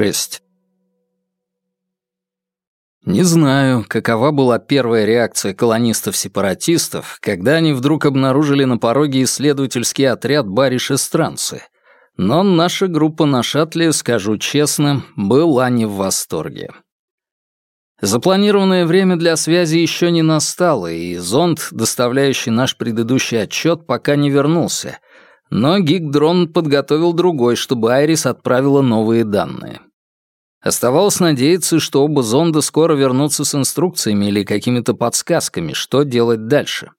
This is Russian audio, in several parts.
6. Не знаю, какова была первая реакция колонистов-сепаратистов, когда они вдруг обнаружили на пороге исследовательский отряд Бариш-Эстранцы, но наша группа на шаттле, скажу честно, была не в восторге. Запланированное время для связи еще не настало, и зонд, доставляющий наш предыдущий отчет, пока не вернулся, но Гигдрон подготовил другой, чтобы Айрис отправила новые данные. Оставалось надеяться, что оба зонда скоро вернутся с инструкциями или какими-то подсказками, что делать дальше.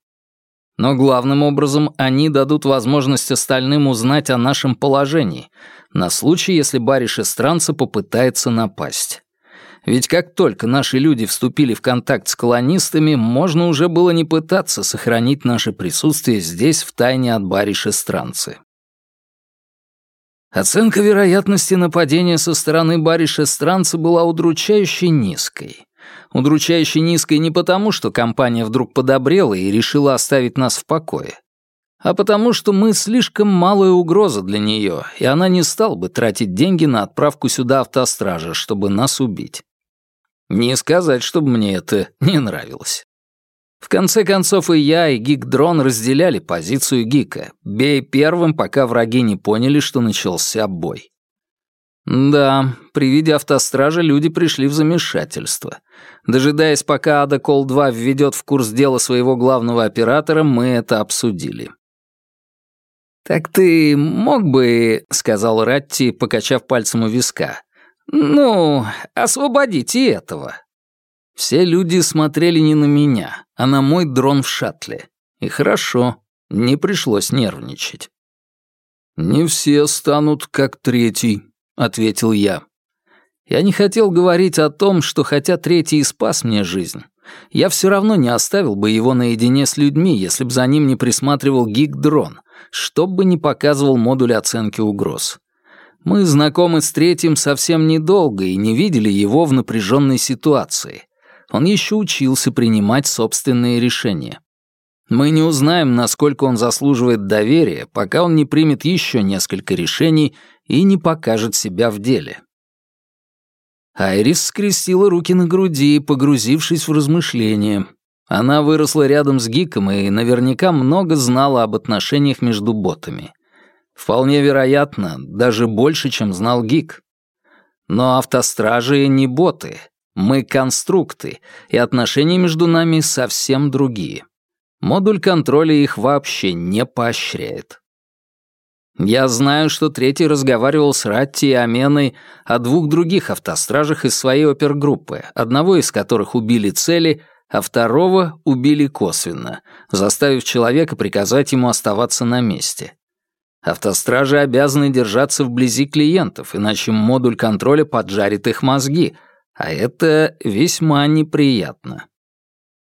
Но главным образом они дадут возможность остальным узнать о нашем положении, на случай, если бариш Эстранца попытается напасть. Ведь как только наши люди вступили в контакт с колонистами, можно уже было не пытаться сохранить наше присутствие здесь в тайне от бариш Эстранцы. Оценка вероятности нападения со стороны бариша Странца была удручающе низкой. Удручающе низкой не потому, что компания вдруг подобрела и решила оставить нас в покое, а потому что мы слишком малая угроза для нее, и она не стала бы тратить деньги на отправку сюда автостража, чтобы нас убить. Не сказать, чтобы мне это не нравилось. В конце концов, и я, и Гик-дрон разделяли позицию Гика. Бей первым, пока враги не поняли, что начался бой. Да, при виде автостража люди пришли в замешательство. Дожидаясь, пока Ада Кол-2 введет в курс дела своего главного оператора, мы это обсудили. «Так ты мог бы, — сказал Ратти, покачав пальцем у виска, — ну, освободить и этого. Все люди смотрели не на меня, а на мой дрон в шаттле. И хорошо, не пришлось нервничать. «Не все станут как третий», — ответил я. Я не хотел говорить о том, что хотя третий и спас мне жизнь, я все равно не оставил бы его наедине с людьми, если бы за ним не присматривал гик-дрон, чтоб не показывал модуль оценки угроз. Мы знакомы с третьим совсем недолго и не видели его в напряженной ситуации. Он еще учился принимать собственные решения. Мы не узнаем, насколько он заслуживает доверия, пока он не примет еще несколько решений и не покажет себя в деле. Айрис скрестила руки на груди, погрузившись в размышления. Она выросла рядом с Гиком и наверняка много знала об отношениях между ботами. Вполне вероятно, даже больше, чем знал Гик. Но автостражи не боты, мы конструкты, и отношения между нами совсем другие. Модуль контроля их вообще не поощряет. Я знаю, что третий разговаривал с Ратти и Аменой о двух других автостражах из своей опергруппы, одного из которых убили цели, а второго убили косвенно, заставив человека приказать ему оставаться на месте. Автостражи обязаны держаться вблизи клиентов, иначе модуль контроля поджарит их мозги — а это весьма неприятно.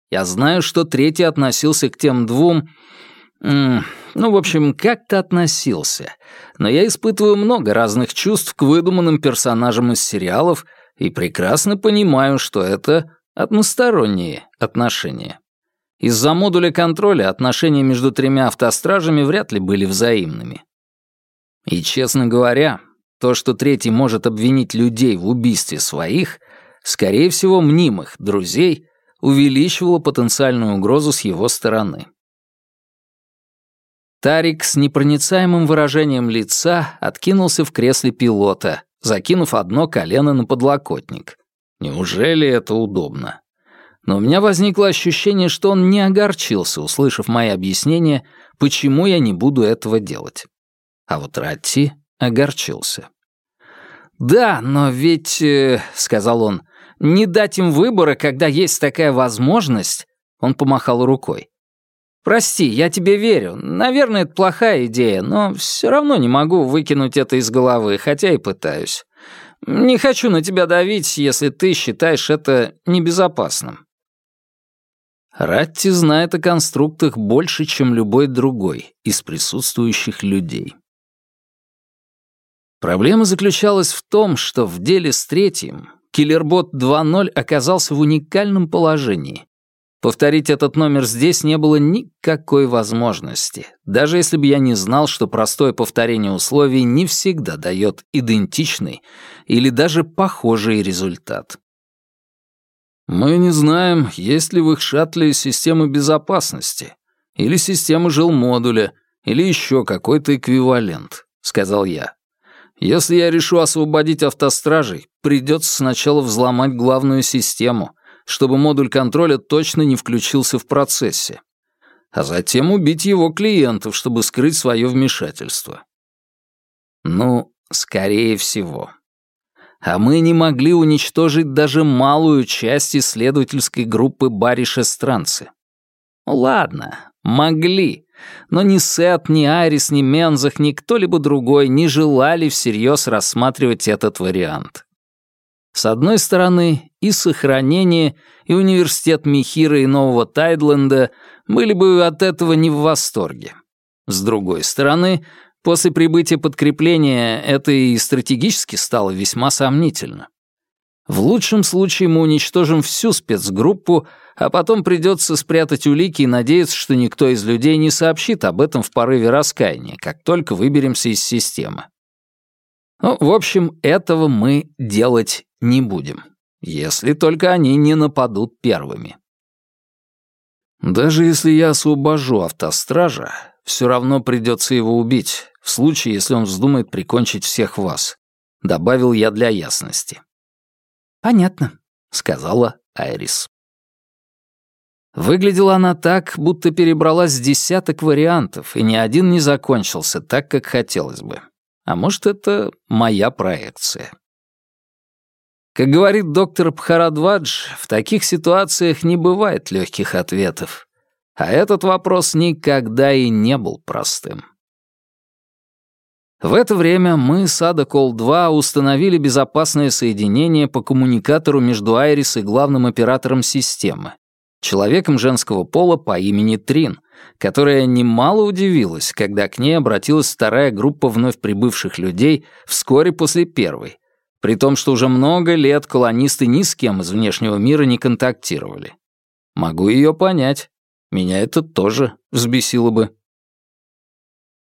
Я знаю, что третий относился к тем двум... ну, в общем, как-то относился. Но я испытываю много разных чувств к выдуманным персонажам из сериалов и прекрасно понимаю, что это односторонние отношения. Из-за модуля контроля отношения между тремя автостражами вряд ли были взаимными. И, честно говоря, то, что третий может обвинить людей в убийстве своих, скорее всего, мнимых друзей, увеличивало потенциальную угрозу с его стороны. Тарик с непроницаемым выражением лица откинулся в кресле пилота, закинув одно колено на подлокотник. Неужели это удобно? Но у меня возникло ощущение, что он не огорчился, услышав мои объяснения, почему я не буду этого делать. А вот Ратти огорчился. «Да, но ведь...» э, — сказал он не дать им выбора, когда есть такая возможность...» Он помахал рукой. «Прости, я тебе верю. Наверное, это плохая идея, но все равно не могу выкинуть это из головы, хотя и пытаюсь. Не хочу на тебя давить, если ты считаешь это небезопасным». Ратти знает о конструктах больше, чем любой другой из присутствующих людей. Проблема заключалась в том, что в деле с третьим Киллербот 2.0 оказался в уникальном положении. Повторить этот номер здесь не было никакой возможности, даже если бы я не знал, что простое повторение условий не всегда дает идентичный или даже похожий результат. Мы не знаем, есть ли в их шаттле системы безопасности, или система жилмодуля, или еще какой-то эквивалент, сказал я. Если я решу освободить автостражей, придется сначала взломать главную систему, чтобы модуль контроля точно не включился в процессе, а затем убить его клиентов, чтобы скрыть свое вмешательство. Ну, скорее всего. А мы не могли уничтожить даже малую часть исследовательской группы Бариша Странцы. Ладно, могли, но ни Сет, ни Айрис, ни Мензах, ни кто-либо другой не желали всерьез рассматривать этот вариант. С одной стороны, и сохранение, и университет Михира и Нового Тайдленда были бы от этого не в восторге. С другой стороны, после прибытия подкрепления это и стратегически стало весьма сомнительно. В лучшем случае мы уничтожим всю спецгруппу, а потом придется спрятать улики и надеяться, что никто из людей не сообщит об этом в порыве раскаяния, как только выберемся из системы. Ну, в общем, этого мы делать не будем, если только они не нападут первыми. Даже если я освобожу автостража, все равно придется его убить, в случае, если он вздумает прикончить всех вас», — добавил я для ясности. «Понятно», — сказала Айрис. Выглядела она так, будто перебралась с десяток вариантов, и ни один не закончился так, как хотелось бы. А может, это моя проекция. Как говорит доктор Бхарадвадж, в таких ситуациях не бывает легких ответов. А этот вопрос никогда и не был простым. В это время мы с Адакол-2 установили безопасное соединение по коммуникатору между Айрис и главным оператором системы, человеком женского пола по имени Трин, которая немало удивилась, когда к ней обратилась вторая группа вновь прибывших людей вскоре после первой, при том, что уже много лет колонисты ни с кем из внешнего мира не контактировали. Могу ее понять. Меня это тоже взбесило бы.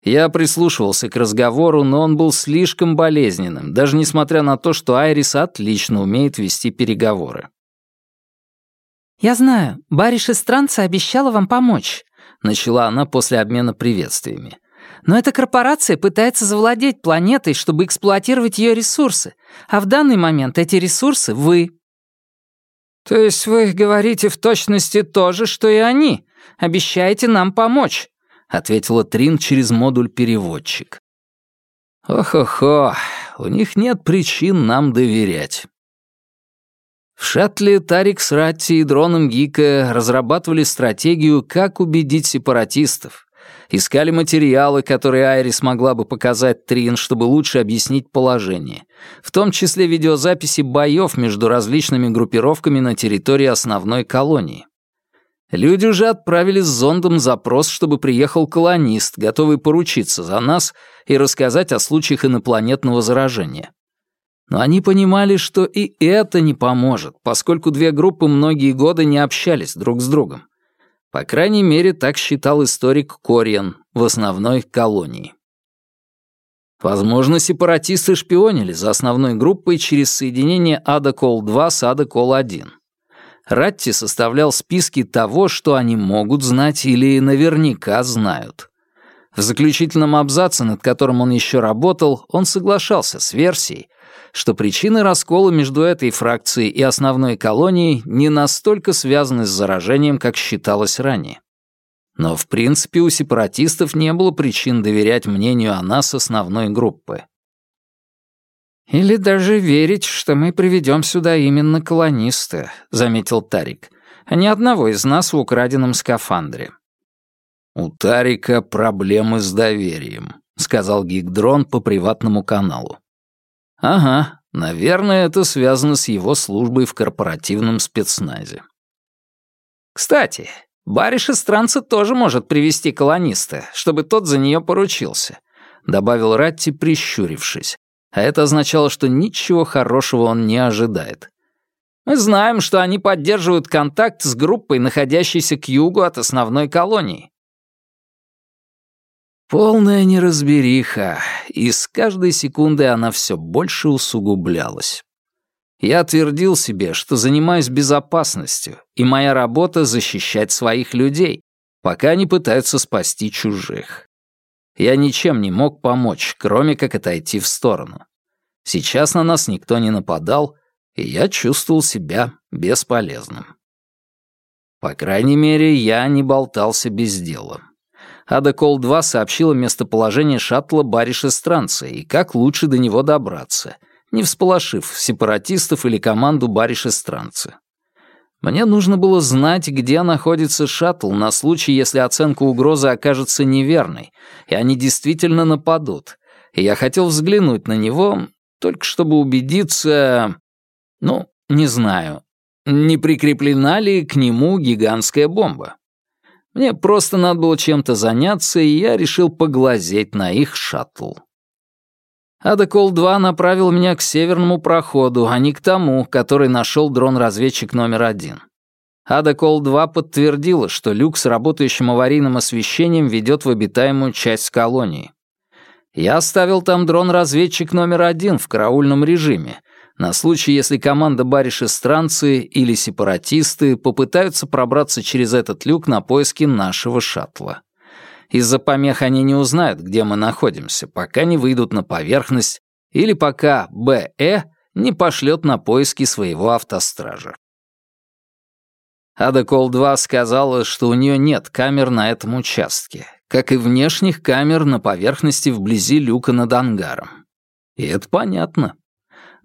Я прислушивался к разговору, но он был слишком болезненным, даже несмотря на то, что Айрис отлично умеет вести переговоры. «Я знаю, Бариш Странца обещала вам помочь», — начала она после обмена приветствиями. «Но эта корпорация пытается завладеть планетой, чтобы эксплуатировать ее ресурсы, а в данный момент эти ресурсы — вы». «То есть вы говорите в точности то же, что и они? Обещаете нам помочь?» — ответила Трин через модуль-переводчик. «Ох-охо, у них нет причин нам доверять». В шаттле Тарик с Ратти и дроном Гика разрабатывали стратегию, как убедить сепаратистов. Искали материалы, которые Айрис могла бы показать Трин, чтобы лучше объяснить положение, в том числе видеозаписи боев между различными группировками на территории основной колонии. Люди уже отправили с зондом запрос, чтобы приехал колонист, готовый поручиться за нас и рассказать о случаях инопланетного заражения. Но они понимали, что и это не поможет, поскольку две группы многие годы не общались друг с другом. По крайней мере, так считал историк Кориан в основной колонии. Возможно, сепаратисты шпионили за основной группой через соединение Ада-Кол-2 с Ада-Кол-1. Ратти составлял списки того, что они могут знать или наверняка знают. В заключительном абзаце, над которым он еще работал, он соглашался с версией, что причины раскола между этой фракцией и основной колонией не настолько связаны с заражением, как считалось ранее. Но в принципе у сепаратистов не было причин доверять мнению о нас основной группы. «Или даже верить, что мы приведем сюда именно колониста», — заметил Тарик, «а не одного из нас в украденном скафандре». «У Тарика проблемы с доверием», — сказал Гигдрон по приватному каналу. «Ага, наверное, это связано с его службой в корпоративном спецназе». «Кстати, Бариш Странца тоже может привести колониста, чтобы тот за нее поручился», — добавил Ратти, прищурившись а это означало, что ничего хорошего он не ожидает. Мы знаем, что они поддерживают контакт с группой, находящейся к югу от основной колонии. Полная неразбериха, и с каждой секундой она все больше усугублялась. Я твердил себе, что занимаюсь безопасностью, и моя работа — защищать своих людей, пока они пытаются спасти чужих. Я ничем не мог помочь, кроме как отойти в сторону. Сейчас на нас никто не нападал, и я чувствовал себя бесполезным. По крайней мере, я не болтался без дела. Ада Кол-2 сообщила местоположение шаттла Бариш-Эстранца и как лучше до него добраться, не всполошив сепаратистов или команду Бариш-Эстранца. Мне нужно было знать, где находится шаттл на случай, если оценка угрозы окажется неверной, и они действительно нападут. И я хотел взглянуть на него, только чтобы убедиться... Ну, не знаю, не прикреплена ли к нему гигантская бомба. Мне просто надо было чем-то заняться, и я решил поглазеть на их шаттл. Адакол-2 направил меня к северному проходу, а не к тому, который нашел дрон-разведчик номер один. Адакол-2 подтвердила, что люк с работающим аварийным освещением ведет в обитаемую часть колонии. Я оставил там дрон-разведчик номер один в караульном режиме, на случай, если команда бариш-эстранцы или сепаратисты попытаются пробраться через этот люк на поиски нашего шаттла. Из-за помех они не узнают, где мы находимся, пока не выйдут на поверхность или пока БЭ не пошлет на поиски своего автостража. Ада Кол-2 сказала, что у нее нет камер на этом участке, как и внешних камер на поверхности вблизи люка над ангаром. И это понятно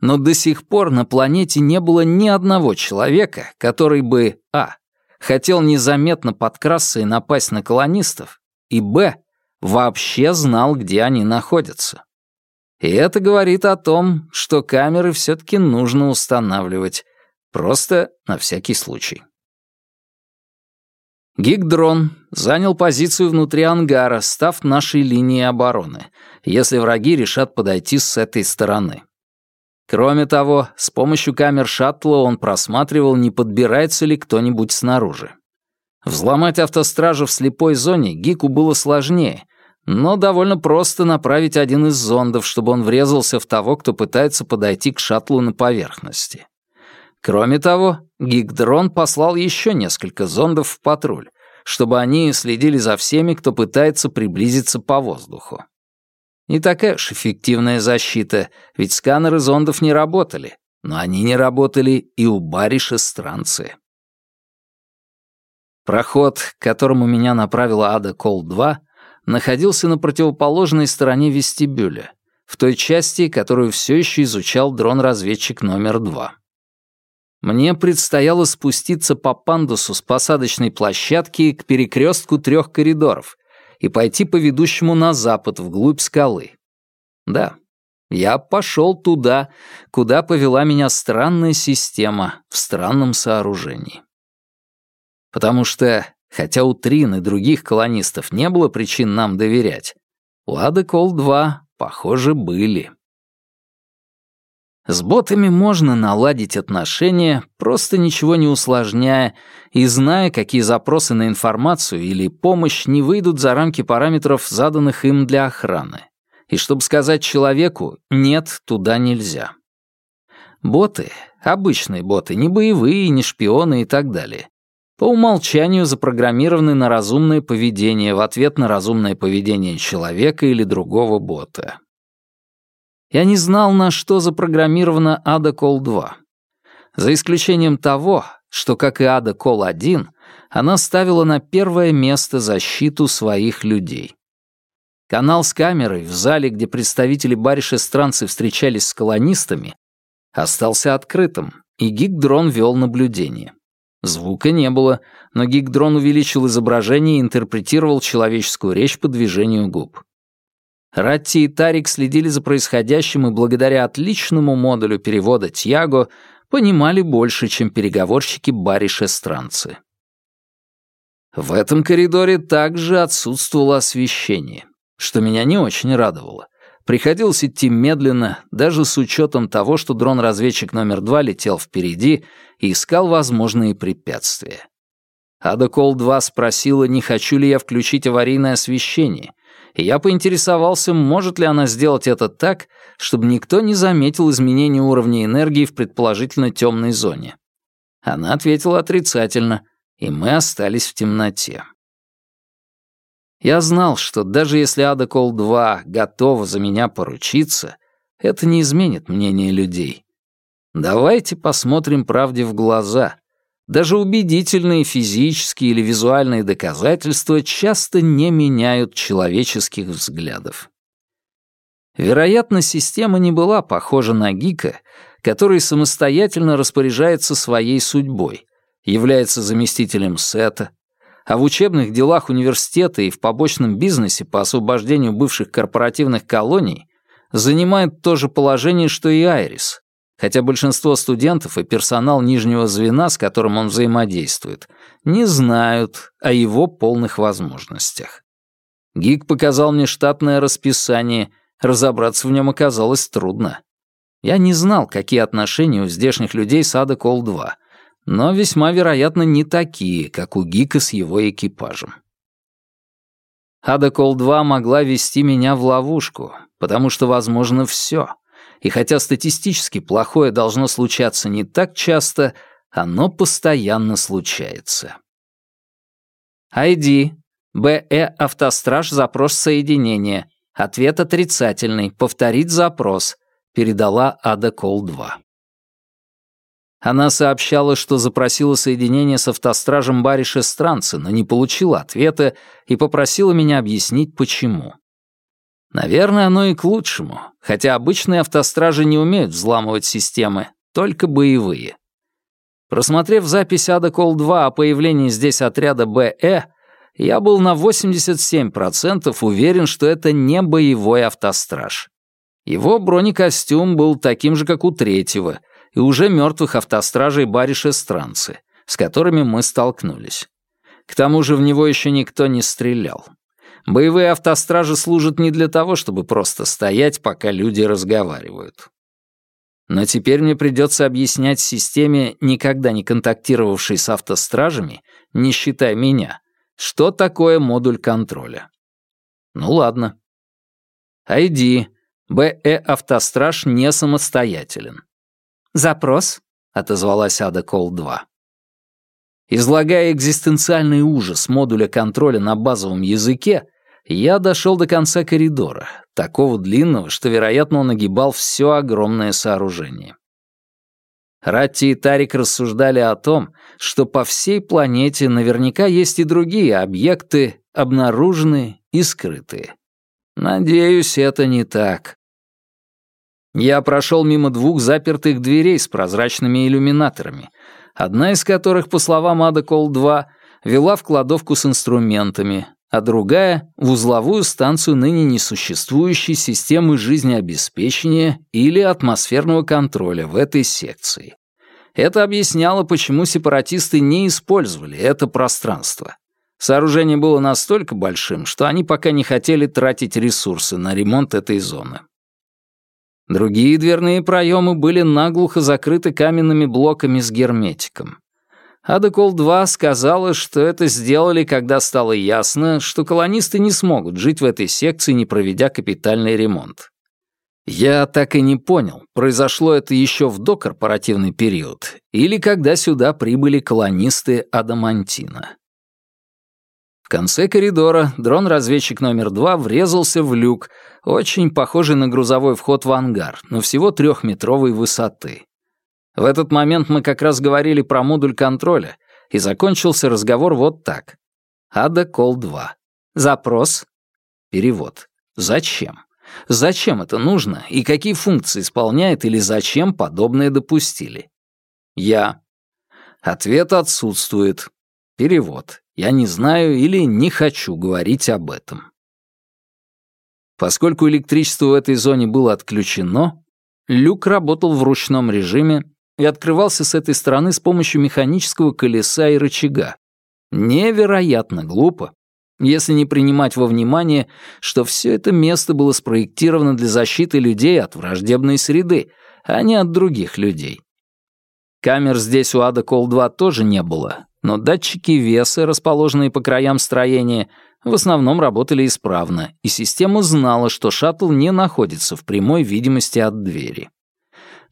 но до сих пор на планете не было ни одного человека, который бы а. хотел незаметно подкрасться и напасть на колонистов, и б. вообще знал, где они находятся. И это говорит о том, что камеры все-таки нужно устанавливать, просто на всякий случай. Гигдрон занял позицию внутри ангара, став нашей линией обороны, если враги решат подойти с этой стороны. Кроме того, с помощью камер шаттла он просматривал, не подбирается ли кто-нибудь снаружи. Взломать автостражу в слепой зоне Гику было сложнее, но довольно просто направить один из зондов, чтобы он врезался в того, кто пытается подойти к шаттлу на поверхности. Кроме того, Гигдрон послал еще несколько зондов в патруль, чтобы они следили за всеми, кто пытается приблизиться по воздуху. Не такая уж эффективная защита, ведь сканеры зондов не работали, но они не работали и у бариша странцы. Проход, к которому меня направила Ада Кол-2, находился на противоположной стороне вестибюля, в той части, которую все еще изучал дрон-разведчик номер два. Мне предстояло спуститься по пандусу с посадочной площадки к перекрестку трех коридоров, и пойти по ведущему на запад, вглубь скалы. Да, я пошел туда, куда повела меня странная система в странном сооружении. Потому что, хотя у Трин и других колонистов не было причин нам доверять, у Ады Кол-2, похоже, были. С ботами можно наладить отношения, просто ничего не усложняя и зная, какие запросы на информацию или помощь не выйдут за рамки параметров, заданных им для охраны. И чтобы сказать человеку «нет, туда нельзя». Боты, обычные боты, не боевые, не шпионы и так далее, по умолчанию запрограммированы на разумное поведение в ответ на разумное поведение человека или другого бота. Я не знал, на что запрограммирована Ада Кол 2. За исключением того, что, как и Ада Кол 1, она ставила на первое место защиту своих людей. Канал с камерой в зале, где представители бариш-эстранцы встречались с колонистами, остался открытым, и гигдрон вел наблюдение. Звука не было, но гигдрон увеличил изображение и интерпретировал человеческую речь по движению губ. Ратти и Тарик следили за происходящим и благодаря отличному модулю перевода Тьяго понимали больше, чем переговорщики бариш-эстранцы. В этом коридоре также отсутствовало освещение, что меня не очень радовало, Приходилось идти медленно, даже с учетом того, что дрон-разведчик номер два летел впереди и искал возможные препятствия. Ада Кол-2 спросила, не хочу ли я включить аварийное освещение, и я поинтересовался, может ли она сделать это так, чтобы никто не заметил изменения уровня энергии в предположительно темной зоне. Она ответила отрицательно, и мы остались в темноте. Я знал, что даже если Ада Кол-2 готова за меня поручиться, это не изменит мнение людей. Давайте посмотрим правде в глаза. Даже убедительные физические или визуальные доказательства часто не меняют человеческих взглядов. Вероятно, система не была похожа на Гика, который самостоятельно распоряжается своей судьбой, является заместителем Сета, а в учебных делах университета и в побочном бизнесе по освобождению бывших корпоративных колоний занимает то же положение, что и Айрис, хотя большинство студентов и персонал нижнего звена, с которым он взаимодействует, не знают о его полных возможностях. Гик показал мне штатное расписание, разобраться в нем оказалось трудно. Я не знал, какие отношения у здешних людей с Ада Кол-2, но весьма вероятно не такие, как у Гика с его экипажем. Ада Кол-2 могла вести меня в ловушку, потому что возможно все — и хотя статистически плохое должно случаться не так часто, оно постоянно случается. ID. БЭ «Автостраж. Запрос соединения». Ответ отрицательный. Повторить запрос. Передала Ада Кол-2. Она сообщала, что запросила соединение с автостражем Бариша Странца, но не получила ответа и попросила меня объяснить, почему. Наверное, оно и к лучшему, хотя обычные автостражи не умеют взламывать системы, только боевые. Просмотрев запись Ада Кол-2 о появлении здесь отряда БЭ, я был на 87% уверен, что это не боевой автостраж. Его бронекостюм был таким же, как у третьего, и уже мертвых автостражей Бариша Странцы, с которыми мы столкнулись. К тому же в него еще никто не стрелял. Боевые автостражи служат не для того, чтобы просто стоять, пока люди разговаривают. Но теперь мне придется объяснять системе, никогда не контактировавшей с автостражами, не считая меня, что такое модуль контроля. Ну ладно. ID. БЭ «Автостраж» не самостоятелен. «Запрос», — отозвалась Ада Кол-2. Излагая экзистенциальный ужас модуля контроля на базовом языке, я дошел до конца коридора, такого длинного, что, вероятно, он огибал все огромное сооружение. Ратти и Тарик рассуждали о том, что по всей планете наверняка есть и другие объекты, обнаруженные и скрытые. Надеюсь, это не так. Я прошел мимо двух запертых дверей с прозрачными иллюминаторами, одна из которых, по словам Ада Кол-2, вела в кладовку с инструментами, а другая — в узловую станцию ныне несуществующей системы жизнеобеспечения или атмосферного контроля в этой секции. Это объясняло, почему сепаратисты не использовали это пространство. Сооружение было настолько большим, что они пока не хотели тратить ресурсы на ремонт этой зоны. Другие дверные проемы были наглухо закрыты каменными блоками с герметиком. Адекол-2 сказала, что это сделали, когда стало ясно, что колонисты не смогут жить в этой секции, не проведя капитальный ремонт. Я так и не понял, произошло это еще в докорпоративный период или когда сюда прибыли колонисты Адамантина конце коридора дрон-разведчик номер два врезался в люк, очень похожий на грузовой вход в ангар, но всего трехметровой высоты. В этот момент мы как раз говорили про модуль контроля, и закончился разговор вот так. Ада Кол-2. Запрос. Перевод. Зачем? Зачем это нужно и какие функции исполняет или зачем подобное допустили? Я. Ответ отсутствует. Перевод. Я не знаю или не хочу говорить об этом. Поскольку электричество в этой зоне было отключено, люк работал в ручном режиме и открывался с этой стороны с помощью механического колеса и рычага. Невероятно глупо, если не принимать во внимание, что все это место было спроектировано для защиты людей от враждебной среды, а не от других людей. Камер здесь у Ада Кол-2 тоже не было, но датчики веса, расположенные по краям строения, в основном работали исправно, и система знала, что шаттл не находится в прямой видимости от двери.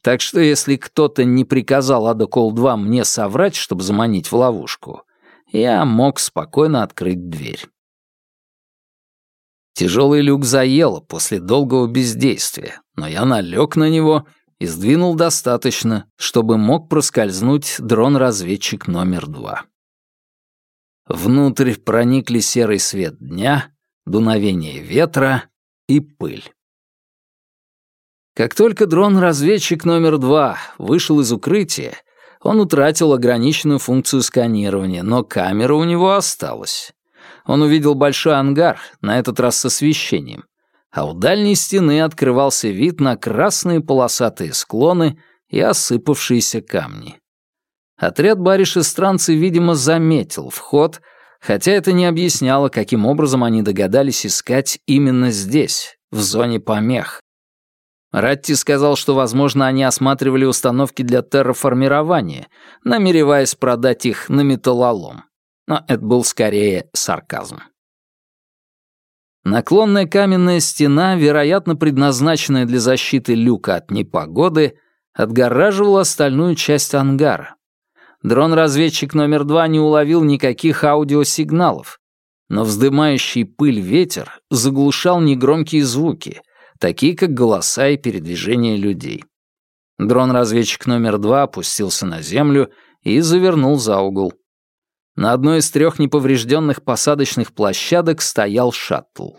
Так что если кто-то не приказал Ада Кол-2 мне соврать, чтобы заманить в ловушку, я мог спокойно открыть дверь. Тяжелый люк заело после долгого бездействия, но я налег на него и сдвинул достаточно, чтобы мог проскользнуть дрон-разведчик номер два. Внутрь проникли серый свет дня, дуновение ветра и пыль. Как только дрон-разведчик номер два вышел из укрытия, он утратил ограниченную функцию сканирования, но камера у него осталась. Он увидел большой ангар, на этот раз с освещением, а у дальней стены открывался вид на красные полосатые склоны и осыпавшиеся камни. Отряд бариш-странцы, видимо, заметил вход, хотя это не объясняло, каким образом они догадались искать именно здесь, в зоне помех. Ратти сказал, что, возможно, они осматривали установки для терраформирования, намереваясь продать их на металлолом. Но это был скорее сарказм. Наклонная каменная стена, вероятно, предназначенная для защиты люка от непогоды, отгораживала остальную часть ангара. Дрон-разведчик номер два не уловил никаких аудиосигналов, но вздымающий пыль ветер заглушал негромкие звуки, такие как голоса и передвижения людей. Дрон-разведчик номер два опустился на землю и завернул за угол. На одной из трех неповрежденных посадочных площадок стоял шаттл.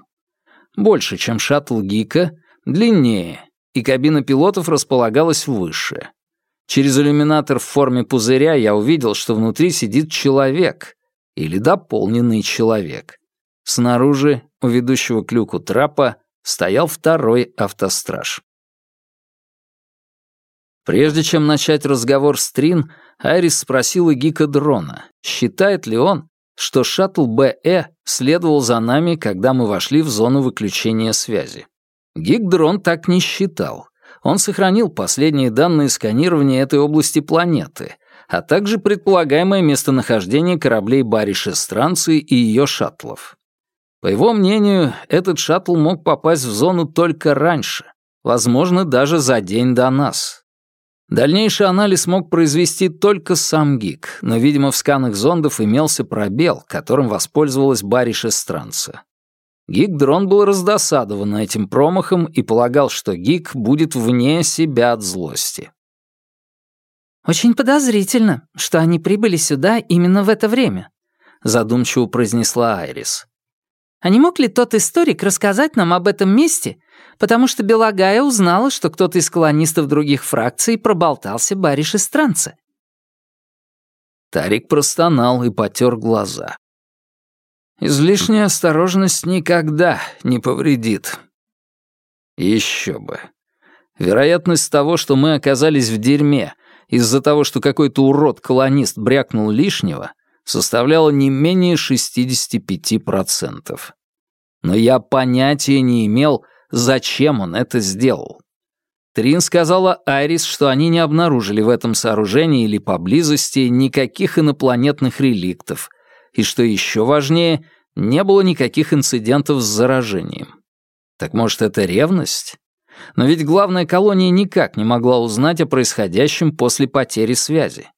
Больше, чем шаттл Гика, длиннее, и кабина пилотов располагалась выше. Через иллюминатор в форме пузыря я увидел, что внутри сидит человек, или дополненный человек. Снаружи, у ведущего к люку трапа, стоял второй автостраж. Прежде чем начать разговор с Трин, Айрис спросила Гика Дрона, считает ли он, что шаттл БЭ следовал за нами, когда мы вошли в зону выключения связи. Гик Дрон так не считал. Он сохранил последние данные сканирования этой области планеты, а также предполагаемое местонахождение кораблей Бариш-Эстранции и ее шаттлов. По его мнению, этот шаттл мог попасть в зону только раньше, возможно, даже за день до нас. Дальнейший анализ мог произвести только сам ГИК, но, видимо, в сканах зондов имелся пробел, которым воспользовалась Бариш Эстранца. Гик-дрон был раздосадован этим промахом и полагал, что Гик будет вне себя от злости. «Очень подозрительно, что они прибыли сюда именно в это время», задумчиво произнесла Айрис. А не мог ли тот историк рассказать нам об этом месте, потому что Белагая узнала, что кто-то из колонистов других фракций проболтался бариш странца? Тарик простонал и потер глаза. Излишняя осторожность никогда не повредит. Еще бы. Вероятность того, что мы оказались в дерьме из-за того, что какой-то урод-колонист брякнул лишнего, составляла не менее 65%. Но я понятия не имел, зачем он это сделал. Трин сказала Айрис, что они не обнаружили в этом сооружении или поблизости никаких инопланетных реликтов, и что еще важнее, не было никаких инцидентов с заражением. Так может, это ревность? Но ведь главная колония никак не могла узнать о происходящем после потери связи.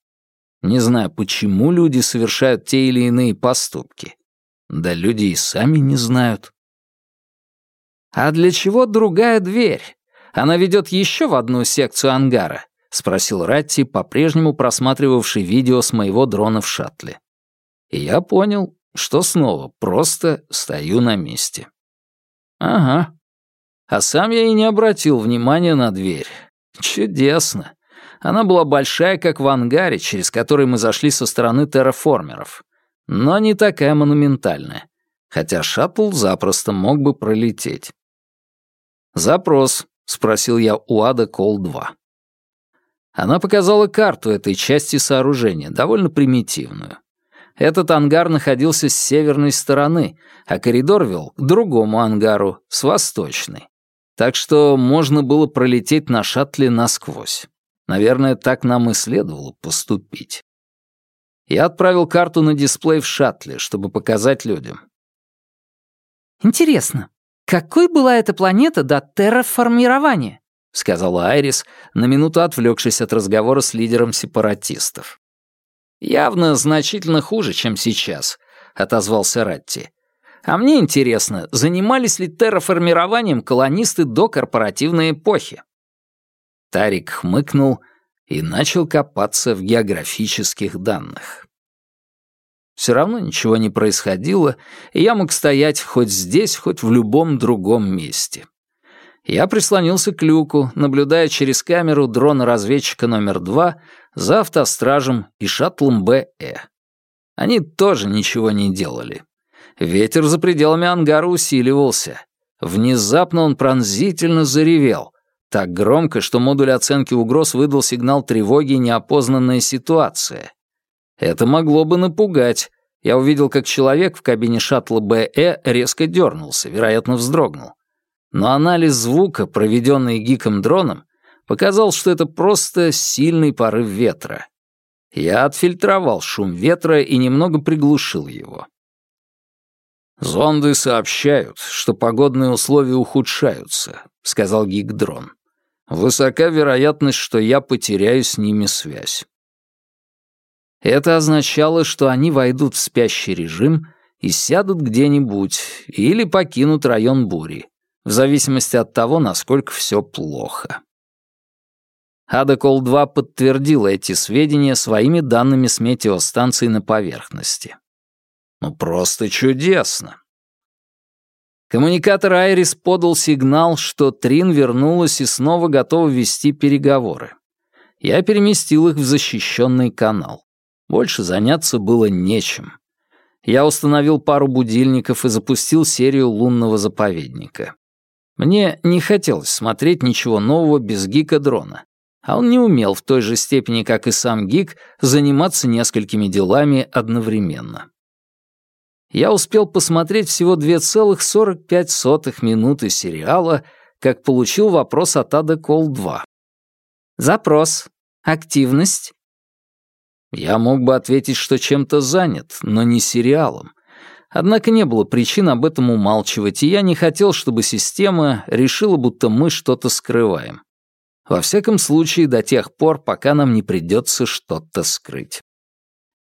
Не знаю, почему люди совершают те или иные поступки. Да люди и сами не знают. «А для чего другая дверь? Она ведет еще в одну секцию ангара?» — спросил Ратти, по-прежнему просматривавший видео с моего дрона в шаттле. И я понял, что снова просто стою на месте. «Ага. А сам я и не обратил внимания на дверь. Чудесно. Она была большая, как в ангаре, через который мы зашли со стороны терраформеров, но не такая монументальная, хотя шаттл запросто мог бы пролететь. «Запрос», — спросил я у Ада Кол-2. Она показала карту этой части сооружения, довольно примитивную. Этот ангар находился с северной стороны, а коридор вел к другому ангару, с восточной. Так что можно было пролететь на шаттле насквозь. Наверное, так нам и следовало поступить. Я отправил карту на дисплей в шаттле, чтобы показать людям. «Интересно, какой была эта планета до терраформирования?» — сказала Айрис, на минуту отвлекшись от разговора с лидером сепаратистов. «Явно значительно хуже, чем сейчас», — отозвался Ратти. «А мне интересно, занимались ли терраформированием колонисты до корпоративной эпохи?» Тарик хмыкнул и начал копаться в географических данных. Все равно ничего не происходило, и я мог стоять хоть здесь, хоть в любом другом месте. Я прислонился к люку, наблюдая через камеру дрона-разведчика номер два за автостражем и шаттлом БЭ. Они тоже ничего не делали. Ветер за пределами ангара усиливался. Внезапно он пронзительно заревел. Так громко, что модуль оценки угроз выдал сигнал тревоги «Неопознанная ситуация». Это могло бы напугать. Я увидел, как человек в кабине шаттла БЭ резко дернулся, вероятно, вздрогнул. Но анализ звука, проведенный гиком-дроном, показал, что это просто сильный порыв ветра. Я отфильтровал шум ветра и немного приглушил его. «Зонды сообщают, что погодные условия ухудшаются», — сказал гик-дрон. «Высока вероятность, что я потеряю с ними связь». Это означало, что они войдут в спящий режим и сядут где-нибудь или покинут район бури, в зависимости от того, насколько все плохо. Адакол-2 подтвердила эти сведения своими данными с метеостанции на поверхности. Ну просто чудесно. Коммуникатор Айрис подал сигнал, что Трин вернулась и снова готова вести переговоры. Я переместил их в защищенный канал. Больше заняться было нечем. Я установил пару будильников и запустил серию лунного заповедника. Мне не хотелось смотреть ничего нового без гика-дрона, а он не умел в той же степени, как и сам гик, заниматься несколькими делами одновременно. Я успел посмотреть всего 2,45 минуты сериала, как получил вопрос от Ада Кол 2. Запрос. Активность. Я мог бы ответить, что чем-то занят, но не сериалом. Однако не было причин об этом умалчивать, и я не хотел, чтобы система решила, будто мы что-то скрываем. Во всяком случае, до тех пор, пока нам не придется что-то скрыть.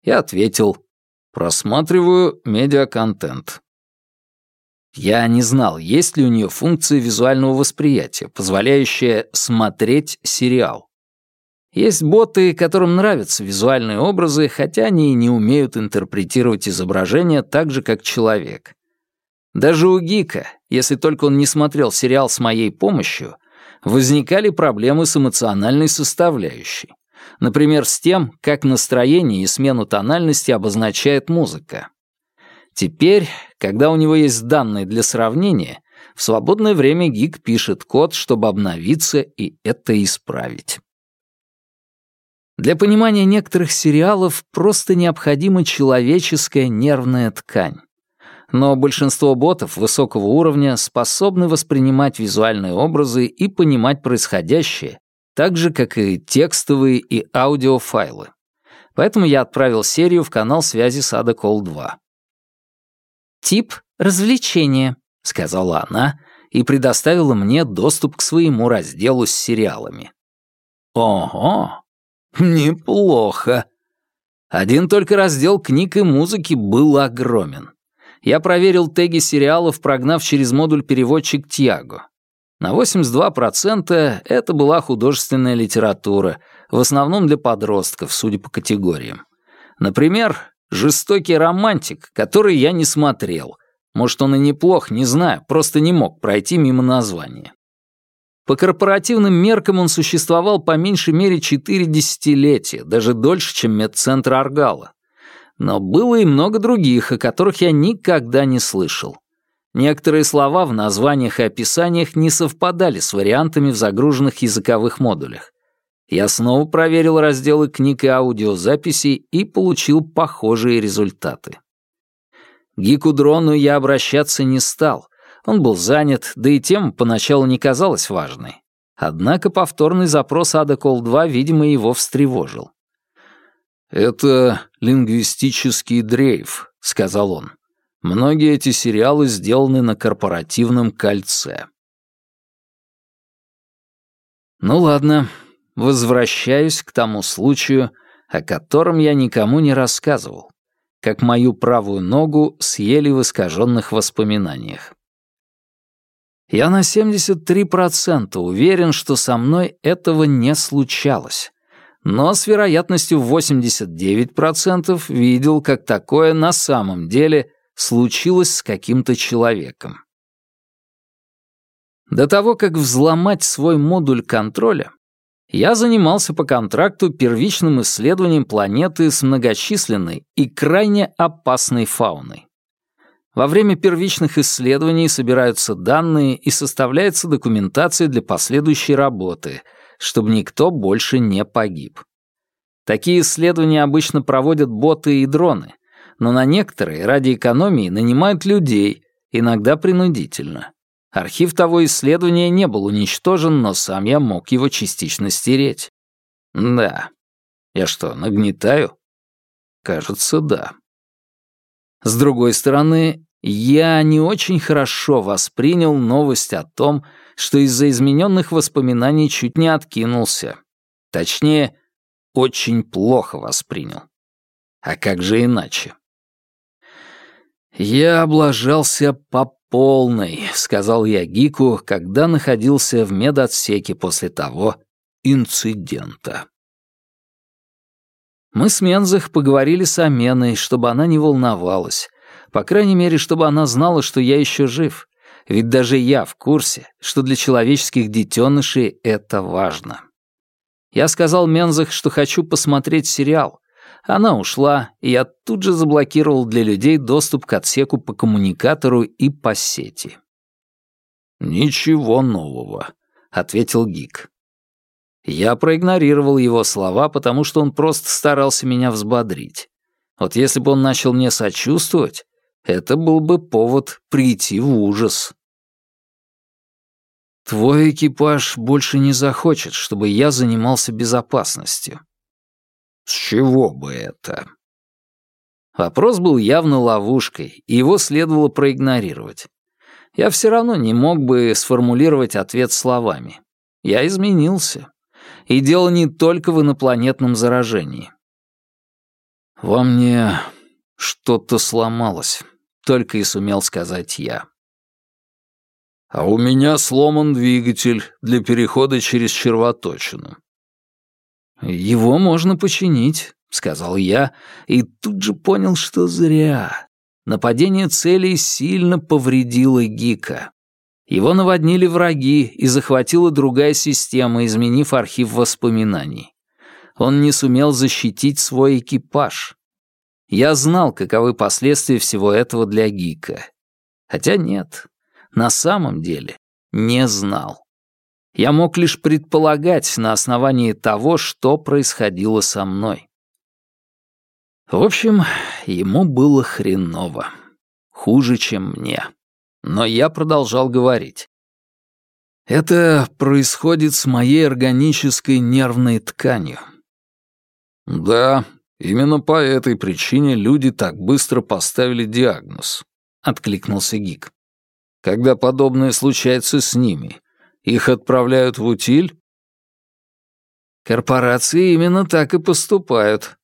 Я ответил, просматриваю медиаконтент. Я не знал, есть ли у нее функция визуального восприятия, позволяющая смотреть сериал. Есть боты, которым нравятся визуальные образы, хотя они и не умеют интерпретировать изображения так же, как человек. Даже у Гика, если только он не смотрел сериал с моей помощью, возникали проблемы с эмоциональной составляющей. Например, с тем, как настроение и смену тональности обозначает музыка. Теперь, когда у него есть данные для сравнения, в свободное время Гик пишет код, чтобы обновиться и это исправить. Для понимания некоторых сериалов просто необходима человеческая нервная ткань. Но большинство ботов высокого уровня способны воспринимать визуальные образы и понимать происходящее, так же, как и текстовые и аудиофайлы. Поэтому я отправил серию в канал связи с Call 2. «Тип — развлечение», — сказала она и предоставила мне доступ к своему разделу с сериалами. «Ого! Неплохо!» Один только раздел книг и музыки был огромен я проверил теги сериалов, прогнав через модуль переводчик Тьяго. На 82% это была художественная литература, в основном для подростков, судя по категориям. Например, «Жестокий романтик», который я не смотрел. Может, он и неплох, не знаю, просто не мог пройти мимо названия. По корпоративным меркам он существовал по меньшей мере четыре десятилетия, даже дольше, чем медцентр Аргала. Но было и много других, о которых я никогда не слышал. Некоторые слова в названиях и описаниях не совпадали с вариантами в загруженных языковых модулях. Я снова проверил разделы книг и аудиозаписей и получил похожие результаты. К Гику Дрону я обращаться не стал. Он был занят, да и тема поначалу не казалась важной. Однако повторный запрос Ада Кол-2, видимо, его встревожил. «Это лингвистический дрейф», — сказал он. «Многие эти сериалы сделаны на корпоративном кольце». Ну ладно, возвращаюсь к тому случаю, о котором я никому не рассказывал, как мою правую ногу съели в искаженных воспоминаниях. Я на 73% уверен, что со мной этого не случалось. Но с вероятностью 89% видел, как такое на самом деле случилось с каким-то человеком. До того, как взломать свой модуль контроля, я занимался по контракту первичным исследованием планеты с многочисленной и крайне опасной фауной. Во время первичных исследований собираются данные и составляется документация для последующей работы, чтобы никто больше не погиб. Такие исследования обычно проводят боты и дроны, но на некоторые ради экономии нанимают людей, иногда принудительно. Архив того исследования не был уничтожен, но сам я мог его частично стереть. Да. Я что, нагнетаю? Кажется, да. С другой стороны, я не очень хорошо воспринял новость о том, что из-за измененных воспоминаний чуть не откинулся. Точнее, очень плохо воспринял. А как же иначе? «Я облажался по полной», — сказал я Гику, когда находился в медотсеке после того инцидента. Мы с Мензах поговорили с Аменой, чтобы она не волновалась. По крайней мере, чтобы она знала, что я еще жив. Ведь даже я в курсе, что для человеческих детенышей это важно. Я сказал Мензах, что хочу посмотреть сериал. Она ушла, и я тут же заблокировал для людей доступ к отсеку по коммуникатору и по сети. «Ничего нового», — ответил Гик. Я проигнорировал его слова, потому что он просто старался меня взбодрить. Вот если бы он начал мне сочувствовать, это был бы повод прийти в ужас. Твой экипаж больше не захочет, чтобы я занимался безопасностью. С чего бы это? Вопрос был явно ловушкой, и его следовало проигнорировать. Я все равно не мог бы сформулировать ответ словами. Я изменился. И дело не только в инопланетном заражении. Во мне что-то сломалось, только и сумел сказать я. А у меня сломан двигатель для перехода через червоточину. Его можно починить, сказал я, и тут же понял, что зря. Нападение целей сильно повредило Гика. Его наводнили враги, и захватила другая система, изменив архив воспоминаний. Он не сумел защитить свой экипаж. Я знал, каковы последствия всего этого для Гика. Хотя нет, на самом деле не знал. Я мог лишь предполагать на основании того, что происходило со мной. В общем, ему было хреново. Хуже, чем мне. Но я продолжал говорить. Это происходит с моей органической нервной тканью. Да, Именно по этой причине люди так быстро поставили диагноз, откликнулся Гик. Когда подобное случается с ними, их отправляют в утиль? Корпорации именно так и поступают.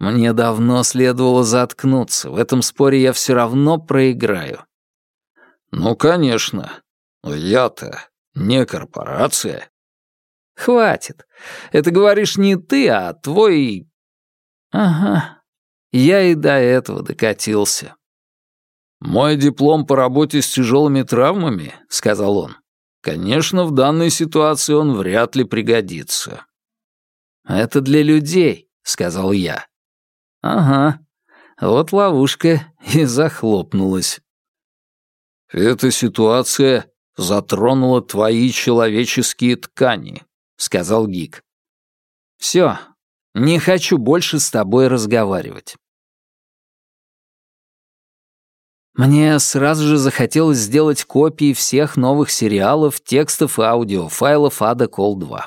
Мне давно следовало заткнуться. В этом споре я все равно проиграю. Ну, конечно. Но я-то не корпорация. Хватит. Это говоришь не ты, а твой Ага, я и до этого докатился. «Мой диплом по работе с тяжелыми травмами», — сказал он. «Конечно, в данной ситуации он вряд ли пригодится». «Это для людей», — сказал я. «Ага, вот ловушка и захлопнулась». «Эта ситуация затронула твои человеческие ткани», — сказал Гик. Все, не хочу больше с тобой разговаривать. Мне сразу же захотелось сделать копии всех новых сериалов, текстов и аудиофайлов Ада Кол 2.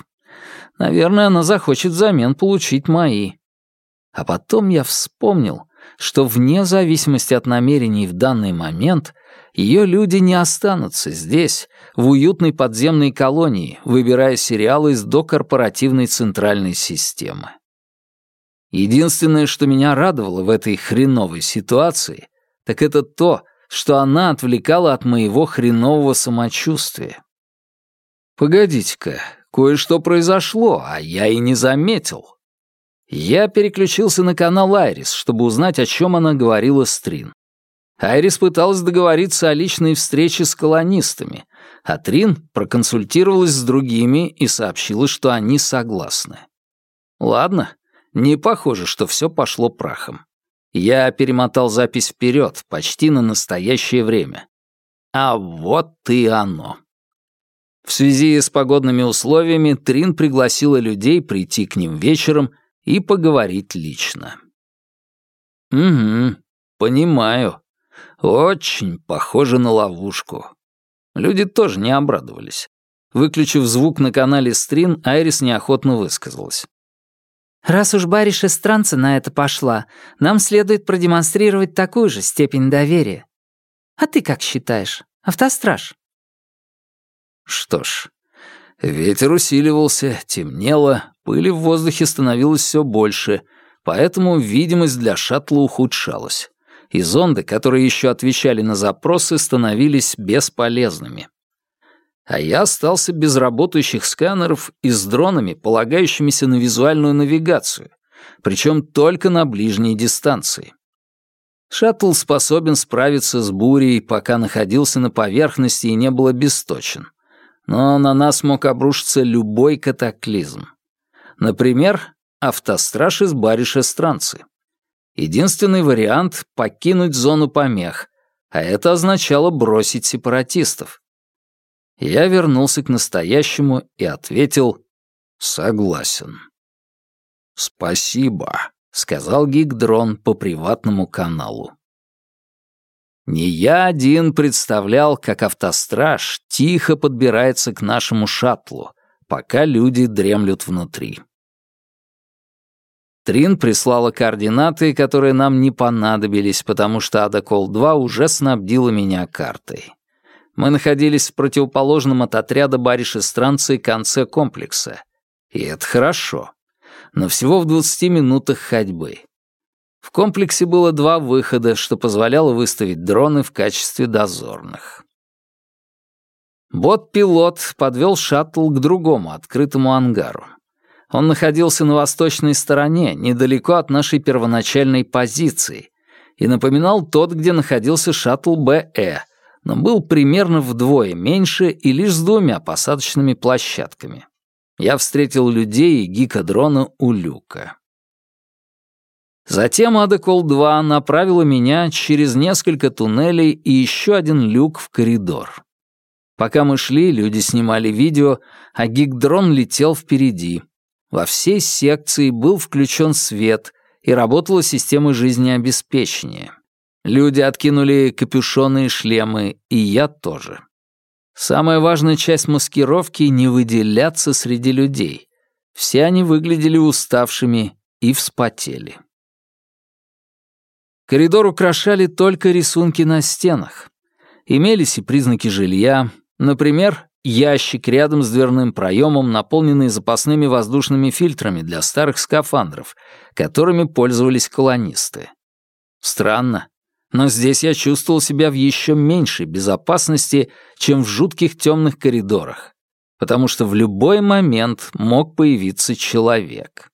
Наверное, она захочет взамен получить мои. А потом я вспомнил, что вне зависимости от намерений в данный момент ее люди не останутся здесь, в уютной подземной колонии, выбирая сериалы из докорпоративной центральной системы. Единственное, что меня радовало в этой хреновой ситуации, так это то, что она отвлекала от моего хренового самочувствия. Погодите-ка, кое-что произошло, а я и не заметил. Я переключился на канал Айрис, чтобы узнать, о чем она говорила с Трин. Айрис пыталась договориться о личной встрече с колонистами, а Трин проконсультировалась с другими и сообщила, что они согласны. Ладно, не похоже, что все пошло прахом. Я перемотал запись вперед, почти на настоящее время. А вот и оно. В связи с погодными условиями Трин пригласила людей прийти к ним вечером и поговорить лично. «Угу, понимаю. Очень похоже на ловушку». Люди тоже не обрадовались. Выключив звук на канале Стрин, Айрис неохотно высказалась. «Раз уж бариш странца на это пошла, нам следует продемонстрировать такую же степень доверия. А ты как считаешь, автостраж?» Что ж, ветер усиливался, темнело, пыли в воздухе становилось все больше, поэтому видимость для шаттла ухудшалась, и зонды, которые еще отвечали на запросы, становились бесполезными а я остался без работающих сканеров и с дронами, полагающимися на визуальную навигацию, причем только на ближней дистанции. Шаттл способен справиться с бурей, пока находился на поверхности и не был обесточен. Но на нас мог обрушиться любой катаклизм. Например, автостраж из бариша странцы. Единственный вариант — покинуть зону помех, а это означало бросить сепаратистов. Я вернулся к настоящему и ответил «Согласен». «Спасибо», — сказал Гигдрон по приватному каналу. Не я один представлял, как автостраж тихо подбирается к нашему шаттлу, пока люди дремлют внутри. Трин прислала координаты, которые нам не понадобились, потому что Адакол-2 уже снабдила меня картой. Мы находились в противоположном от отряда бариш-странцы конце комплекса. И это хорошо. Но всего в 20 минутах ходьбы. В комплексе было два выхода, что позволяло выставить дроны в качестве дозорных. Бот-пилот подвел шаттл к другому открытому ангару. Он находился на восточной стороне, недалеко от нашей первоначальной позиции, и напоминал тот, где находился шаттл БЭ, но был примерно вдвое меньше и лишь с двумя посадочными площадками. Я встретил людей и гика-дрона у люка. Затем Адекол-2 направила меня через несколько туннелей и еще один люк в коридор. Пока мы шли, люди снимали видео, а гик-дрон летел впереди. Во всей секции был включен свет, и работала система жизнеобеспечения. Люди откинули капюшоны и шлемы, и я тоже. Самая важная часть маскировки — не выделяться среди людей. Все они выглядели уставшими и вспотели. Коридор украшали только рисунки на стенах. Имелись и признаки жилья, например, ящик рядом с дверным проемом, наполненный запасными воздушными фильтрами для старых скафандров, которыми пользовались колонисты. Странно, но здесь я чувствовал себя в еще меньшей безопасности, чем в жутких темных коридорах, потому что в любой момент мог появиться человек.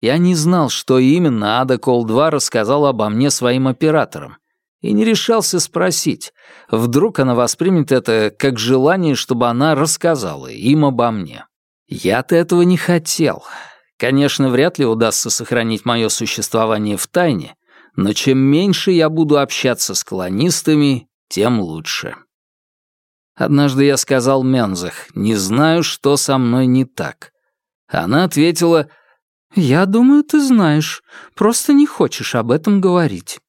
Я не знал, что именно Ада Кол-2 рассказала обо мне своим операторам, и не решался спросить. Вдруг она воспримет это как желание, чтобы она рассказала им обо мне. Я-то этого не хотел. Конечно, вряд ли удастся сохранить мое существование в тайне, но чем меньше я буду общаться с колонистами, тем лучше. Однажды я сказал Мензах, не знаю, что со мной не так. Она ответила, «Я думаю, ты знаешь, просто не хочешь об этом говорить».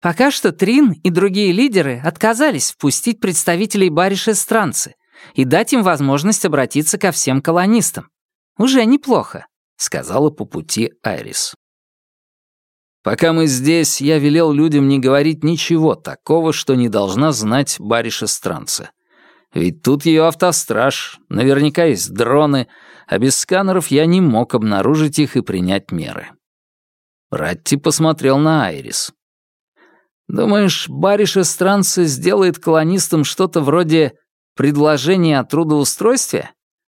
Пока что Трин и другие лидеры отказались впустить представителей Бариша Странцы и дать им возможность обратиться ко всем колонистам. Уже неплохо, сказала по пути Айрис. Пока мы здесь, я велел людям не говорить ничего такого, что не должна знать Бариша Странца. Ведь тут ее автостраж, наверняка есть дроны, а без сканеров я не мог обнаружить их и принять меры. Ратти посмотрел на Айрис. Думаешь, бариш странцы сделает колонистам что-то вроде предложения о трудоустройстве?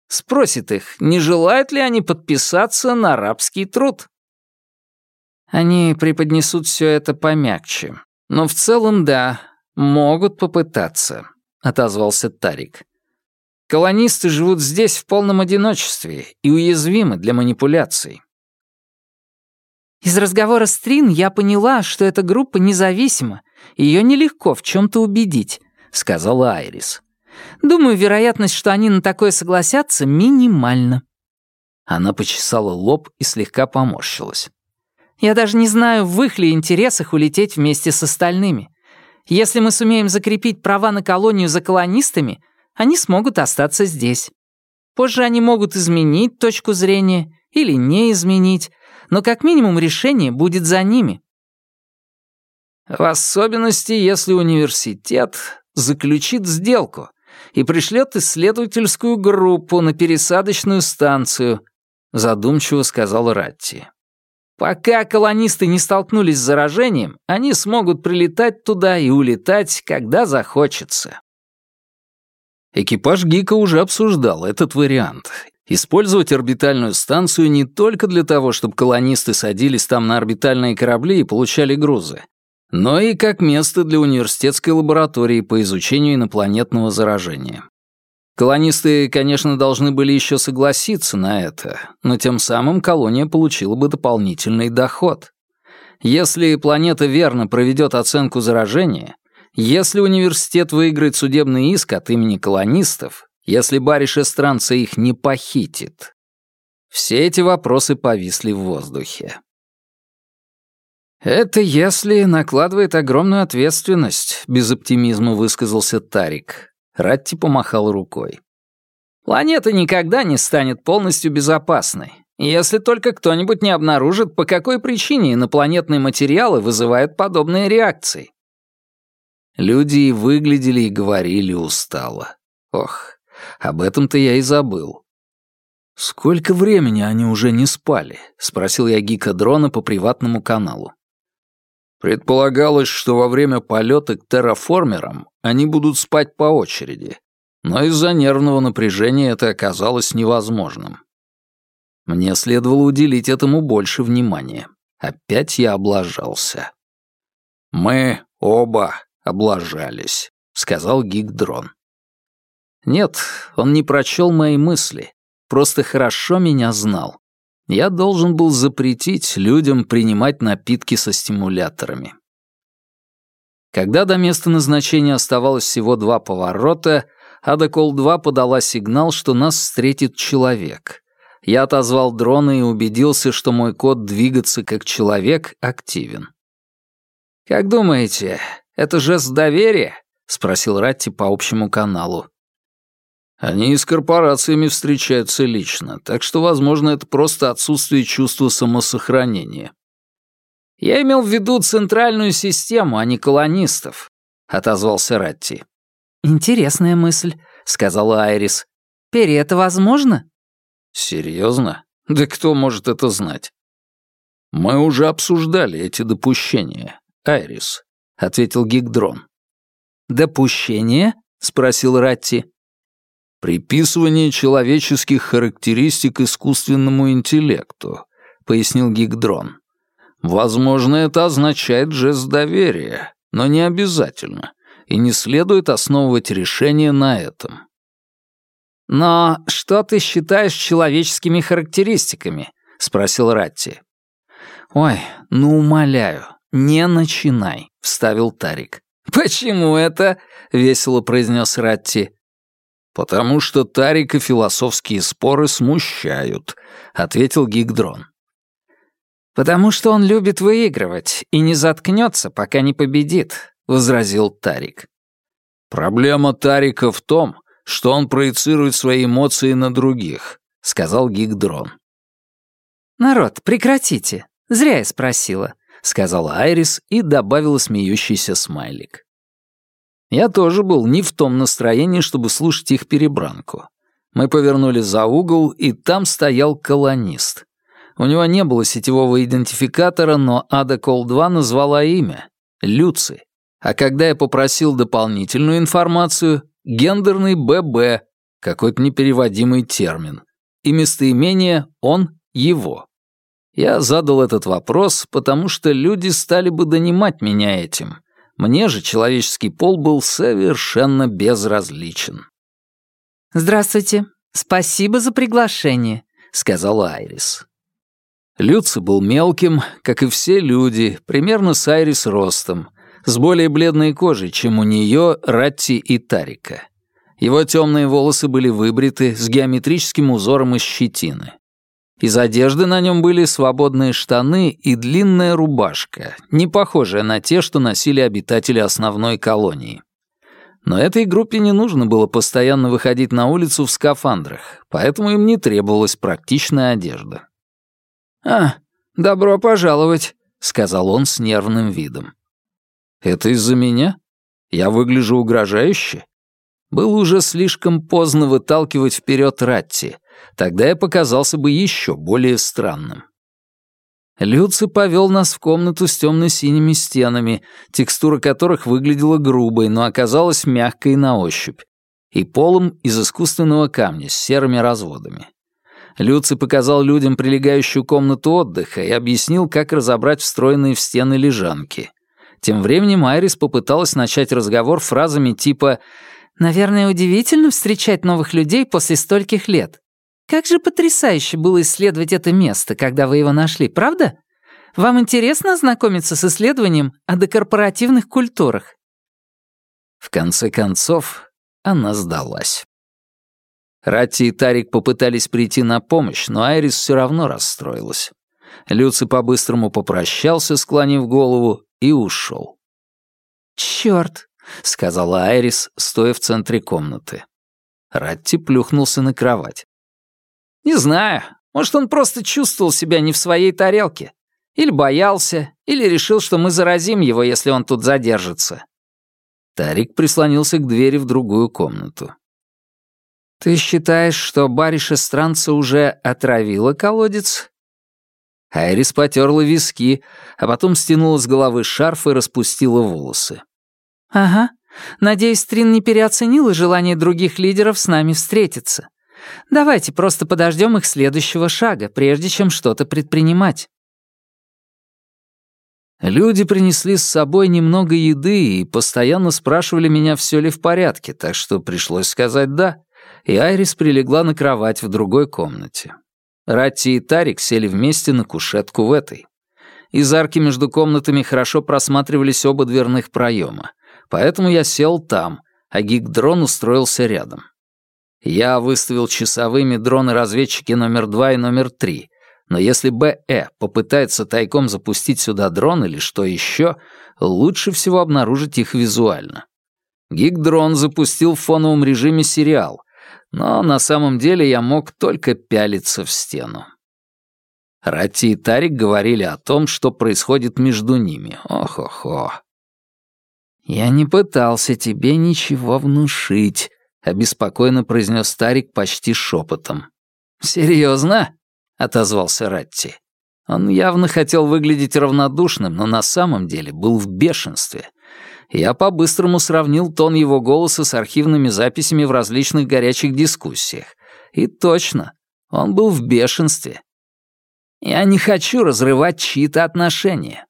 Спросит их, не желают ли они подписаться на рабский труд? Они преподнесут все это помягче. Но в целом, да, могут попытаться, — отозвался Тарик. Колонисты живут здесь в полном одиночестве и уязвимы для манипуляций. Из разговора с Трин я поняла, что эта группа независима, ее нелегко в чем-то убедить, сказала Айрис. Думаю, вероятность, что они на такое согласятся, минимальна. Она почесала лоб и слегка поморщилась. Я даже не знаю, в их ли интересах улететь вместе с остальными. Если мы сумеем закрепить права на колонию за колонистами, они смогут остаться здесь. Позже они могут изменить точку зрения или не изменить, но как минимум решение будет за ними. В особенности, если университет заключит сделку и пришлет исследовательскую группу на пересадочную станцию, задумчиво сказал Ратти. Пока колонисты не столкнулись с заражением, они смогут прилетать туда и улетать, когда захочется. Экипаж Гика уже обсуждал этот вариант Использовать орбитальную станцию не только для того, чтобы колонисты садились там на орбитальные корабли и получали грузы, но и как место для университетской лаборатории по изучению инопланетного заражения. Колонисты, конечно, должны были еще согласиться на это, но тем самым колония получила бы дополнительный доход. Если планета верно проведет оценку заражения, если университет выиграет судебный иск от имени колонистов, если бариш Эстранца их не похитит? Все эти вопросы повисли в воздухе. «Это если накладывает огромную ответственность», — без оптимизма высказался Тарик. Ратти помахал рукой. «Планета никогда не станет полностью безопасной, если только кто-нибудь не обнаружит, по какой причине инопланетные материалы вызывают подобные реакции». Люди и выглядели и говорили устало. Ох, об этом-то я и забыл. «Сколько времени они уже не спали?» — спросил я гика дрона по приватному каналу. Предполагалось, что во время полета к терраформерам они будут спать по очереди, но из-за нервного напряжения это оказалось невозможным. Мне следовало уделить этому больше внимания. Опять я облажался. «Мы оба облажались», — сказал гик-дрон. Нет, он не прочел мои мысли, просто хорошо меня знал. Я должен был запретить людям принимать напитки со стимуляторами. Когда до места назначения оставалось всего два поворота, Адакол-2 подала сигнал, что нас встретит человек. Я отозвал дрона и убедился, что мой код двигаться как человек активен. «Как думаете, это жест доверия?» — спросил Ратти по общему каналу. Они и с корпорациями встречаются лично, так что, возможно, это просто отсутствие чувства самосохранения. «Я имел в виду центральную систему, а не колонистов», — отозвался Ратти. «Интересная мысль», — сказала Айрис. «Перри, это возможно?» «Серьезно? Да кто может это знать?» «Мы уже обсуждали эти допущения, Айрис», — ответил Гигдрон. «Допущения?» — спросил Ратти. «Приписывание человеческих характеристик искусственному интеллекту», — пояснил Гигдрон. «Возможно, это означает жест доверия, но не обязательно, и не следует основывать решение на этом». «Но что ты считаешь человеческими характеристиками?» — спросил Ратти. «Ой, ну умоляю, не начинай», — вставил Тарик. «Почему это?» — весело произнес Ратти. «Потому что Тарика философские споры смущают», — ответил Гигдрон. «Потому что он любит выигрывать и не заткнется, пока не победит», — возразил Тарик. «Проблема Тарика в том, что он проецирует свои эмоции на других», — сказал Гигдрон. «Народ, прекратите. Зря я спросила», — сказала Айрис и добавила смеющийся смайлик. Я тоже был не в том настроении, чтобы слушать их перебранку. Мы повернули за угол, и там стоял колонист. У него не было сетевого идентификатора, но Ада Кол-2 назвала имя — Люци. А когда я попросил дополнительную информацию, гендерный ББ, какой-то непереводимый термин. И местоимение «он» — его. Я задал этот вопрос, потому что люди стали бы донимать меня этим. Мне же человеческий пол был совершенно безразличен. «Здравствуйте. Спасибо за приглашение», — сказала Айрис. Люци был мелким, как и все люди, примерно с Айрис ростом, с более бледной кожей, чем у нее, Ратти и Тарика. Его темные волосы были выбриты с геометрическим узором из щетины. Из одежды на нем были свободные штаны и длинная рубашка, не похожая на те, что носили обитатели основной колонии. Но этой группе не нужно было постоянно выходить на улицу в скафандрах, поэтому им не требовалась практичная одежда. «А, добро пожаловать», — сказал он с нервным видом. «Это из-за меня? Я выгляжу угрожающе?» Было уже слишком поздно выталкивать вперед Ратти, тогда я показался бы еще более странным. Люци повел нас в комнату с темно-синими стенами, текстура которых выглядела грубой, но оказалась мягкой на ощупь, и полом из искусственного камня с серыми разводами. Люци показал людям прилегающую комнату отдыха и объяснил, как разобрать встроенные в стены лежанки. Тем временем Айрис попыталась начать разговор фразами типа «Наверное, удивительно встречать новых людей после стольких лет. Как же потрясающе было исследовать это место, когда вы его нашли, правда? Вам интересно ознакомиться с исследованием о декорпоративных культурах?» В конце концов, она сдалась. Ратти и Тарик попытались прийти на помощь, но Айрис все равно расстроилась. Люци по-быстрому попрощался, склонив голову, и ушел. «Чёрт», — сказала Айрис, стоя в центре комнаты. Ратти плюхнулся на кровать. Не знаю, может, он просто чувствовал себя не в своей тарелке. Или боялся, или решил, что мы заразим его, если он тут задержится. Тарик прислонился к двери в другую комнату. «Ты считаешь, что бариша странца уже отравила колодец?» Айрис потерла виски, а потом стянула с головы шарф и распустила волосы. «Ага. Надеюсь, Трин не переоценила желание других лидеров с нами встретиться. Давайте просто подождем их следующего шага, прежде чем что-то предпринимать». Люди принесли с собой немного еды и постоянно спрашивали меня, все ли в порядке, так что пришлось сказать «да», и Айрис прилегла на кровать в другой комнате. Ратти и Тарик сели вместе на кушетку в этой. Из арки между комнатами хорошо просматривались оба дверных проема, поэтому я сел там, а гигдрон устроился рядом. Я выставил часовыми дроны-разведчики номер два и номер три, но если БЭ попытается тайком запустить сюда дрон или что еще, лучше всего обнаружить их визуально. Гиг-дрон запустил в фоновом режиме сериал, но на самом деле я мог только пялиться в стену. Рати и Тарик говорили о том, что происходит между ними. Ох-охо. «Я не пытался тебе ничего внушить», обеспокоенно произнес старик почти шепотом. «Серьезно?» — отозвался Ратти. Он явно хотел выглядеть равнодушным, но на самом деле был в бешенстве. Я по-быстрому сравнил тон его голоса с архивными записями в различных горячих дискуссиях. И точно, он был в бешенстве. Я не хочу разрывать чьи-то отношения.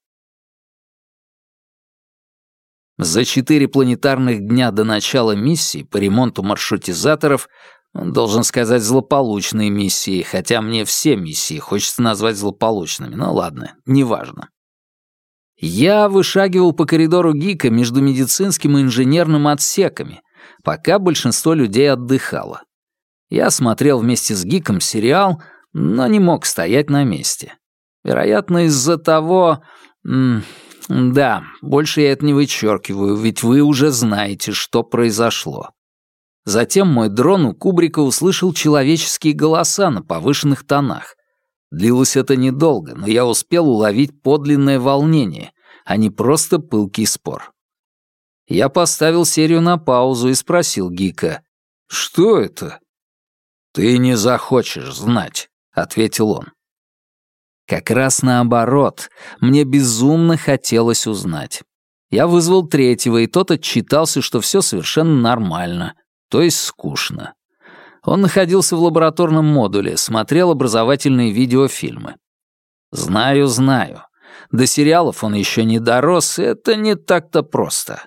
За четыре планетарных дня до начала миссии по ремонту маршрутизаторов, должен сказать, злополучные миссии, хотя мне все миссии хочется назвать злополучными, но ладно, неважно. Я вышагивал по коридору ГИКа между медицинским и инженерным отсеками, пока большинство людей отдыхало. Я смотрел вместе с Гиком сериал, но не мог стоять на месте. Вероятно, из-за того... Да, больше я это не вычеркиваю, ведь вы уже знаете, что произошло. Затем мой дрон у Кубрика услышал человеческие голоса на повышенных тонах. Длилось это недолго, но я успел уловить подлинное волнение, а не просто пылкий спор. Я поставил серию на паузу и спросил Гика, «Что это?» «Ты не захочешь знать», — ответил он. Как раз наоборот, мне безумно хотелось узнать. Я вызвал третьего, и тот отчитался, что все совершенно нормально, то есть скучно. Он находился в лабораторном модуле, смотрел образовательные видеофильмы. Знаю, знаю. До сериалов он еще не дорос, это не так-то просто.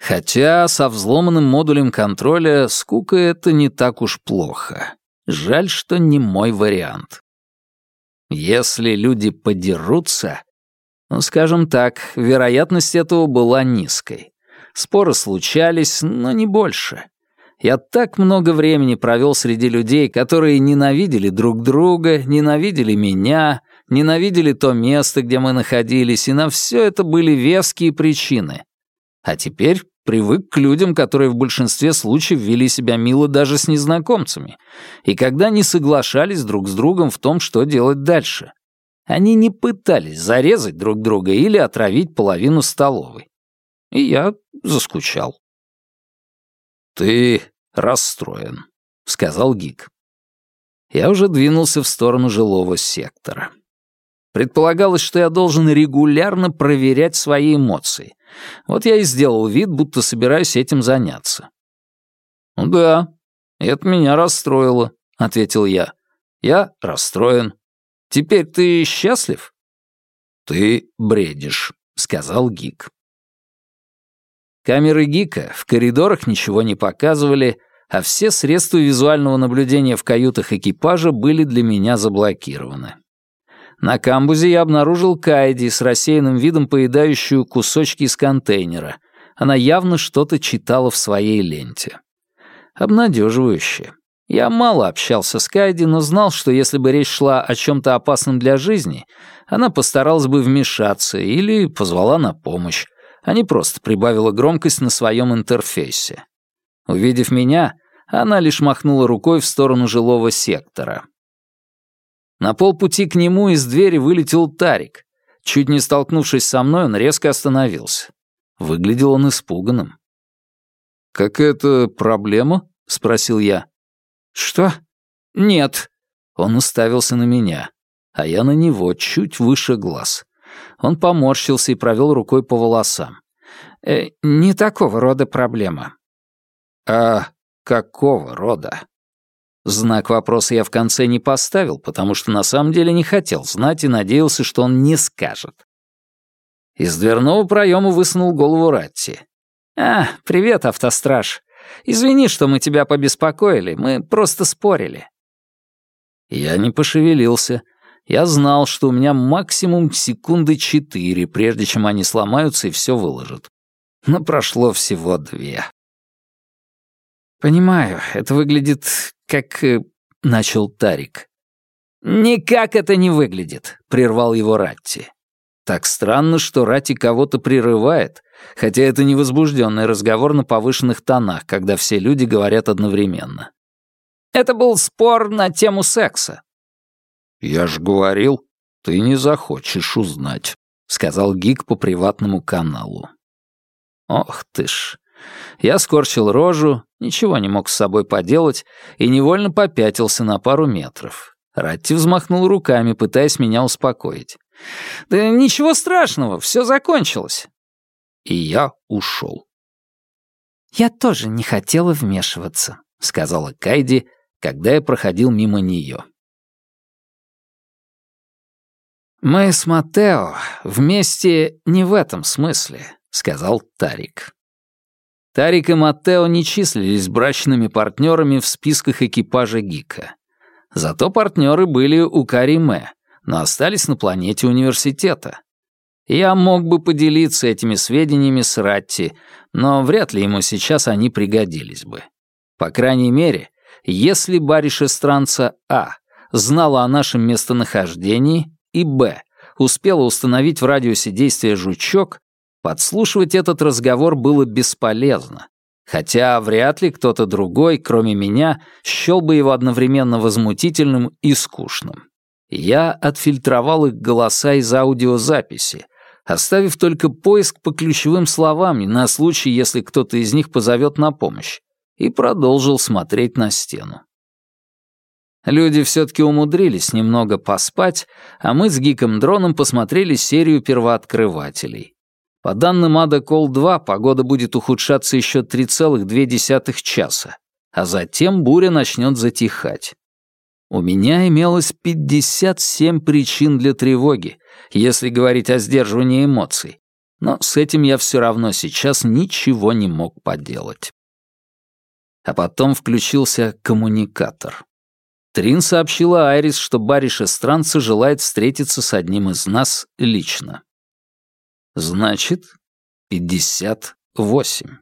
Хотя со взломанным модулем контроля скука — это не так уж плохо. Жаль, что не мой вариант. Если люди подерутся, ну, скажем так, вероятность этого была низкой. Споры случались, но не больше. Я так много времени провел среди людей, которые ненавидели друг друга, ненавидели меня, ненавидели то место, где мы находились, и на все это были веские причины. А теперь привык к людям, которые в большинстве случаев вели себя мило даже с незнакомцами, и когда не соглашались друг с другом в том, что делать дальше. Они не пытались зарезать друг друга или отравить половину столовой. И я заскучал. «Ты расстроен», — сказал Гик. Я уже двинулся в сторону жилого сектора. Предполагалось, что я должен регулярно проверять свои эмоции. Вот я и сделал вид, будто собираюсь этим заняться. «Ну да, это меня расстроило», — ответил я. «Я расстроен. Теперь ты счастлив?» «Ты бредишь», — сказал Гик. Камеры Гика в коридорах ничего не показывали, а все средства визуального наблюдения в каютах экипажа были для меня заблокированы. На камбузе я обнаружил Кайди с рассеянным видом поедающую кусочки из контейнера. Она явно что-то читала в своей ленте. Обнадеживающе. Я мало общался с Кайди, но знал, что если бы речь шла о чем-то опасном для жизни, она постаралась бы вмешаться или позвала на помощь, а не просто прибавила громкость на своем интерфейсе. Увидев меня, она лишь махнула рукой в сторону жилого сектора. На полпути к нему из двери вылетел Тарик. Чуть не столкнувшись со мной, он резко остановился. Выглядел он испуганным. «Какая-то проблема?» — спросил я. «Что?» «Нет». Он уставился на меня, а я на него чуть выше глаз. Он поморщился и провел рукой по волосам. «Э, «Не такого рода проблема». «А какого рода?» Знак вопроса я в конце не поставил, потому что на самом деле не хотел знать и надеялся, что он не скажет. Из дверного проема высунул голову Ратти. «А, привет, автостраж. Извини, что мы тебя побеспокоили, мы просто спорили». Я не пошевелился. Я знал, что у меня максимум секунды четыре, прежде чем они сломаются и все выложат. Но прошло всего две. «Понимаю, это выглядит как...» э, — начал Тарик. «Никак это не выглядит», — прервал его Ратти. Так странно, что Ратти кого-то прерывает, хотя это не возбужденный разговор на повышенных тонах, когда все люди говорят одновременно. Это был спор на тему секса. «Я ж говорил, ты не захочешь узнать», — сказал Гик по приватному каналу. «Ох ты ж, я скорчил рожу, ничего не мог с собой поделать и невольно попятился на пару метров. Ратти взмахнул руками, пытаясь меня успокоить. «Да ничего страшного, все закончилось». И я ушел. «Я тоже не хотела вмешиваться», — сказала Кайди, когда я проходил мимо нее. «Мы с Матео вместе не в этом смысле», — сказал Тарик. Тарик и Маттео не числились брачными партнерами в списках экипажа Гика. Зато партнеры были у Кариме, но остались на планете университета. Я мог бы поделиться этими сведениями с Ратти, но вряд ли ему сейчас они пригодились бы. По крайней мере, если бариш Эстранца А знала о нашем местонахождении и Б успела установить в радиусе действия жучок, подслушивать этот разговор было бесполезно, хотя вряд ли кто-то другой, кроме меня, счел бы его одновременно возмутительным и скучным. Я отфильтровал их голоса из аудиозаписи, оставив только поиск по ключевым словам на случай, если кто-то из них позовет на помощь, и продолжил смотреть на стену. Люди все-таки умудрились немного поспать, а мы с Гиком Дроном посмотрели серию первооткрывателей. По данным Ада Кол 2, погода будет ухудшаться еще 3,2 часа, а затем буря начнет затихать. У меня имелось 57 причин для тревоги, если говорить о сдерживании эмоций, но с этим я все равно сейчас ничего не мог поделать. А потом включился коммуникатор. Трин сообщила Айрис, что бариш Эстранца желает встретиться с одним из нас лично. Значит, пятьдесят восемь.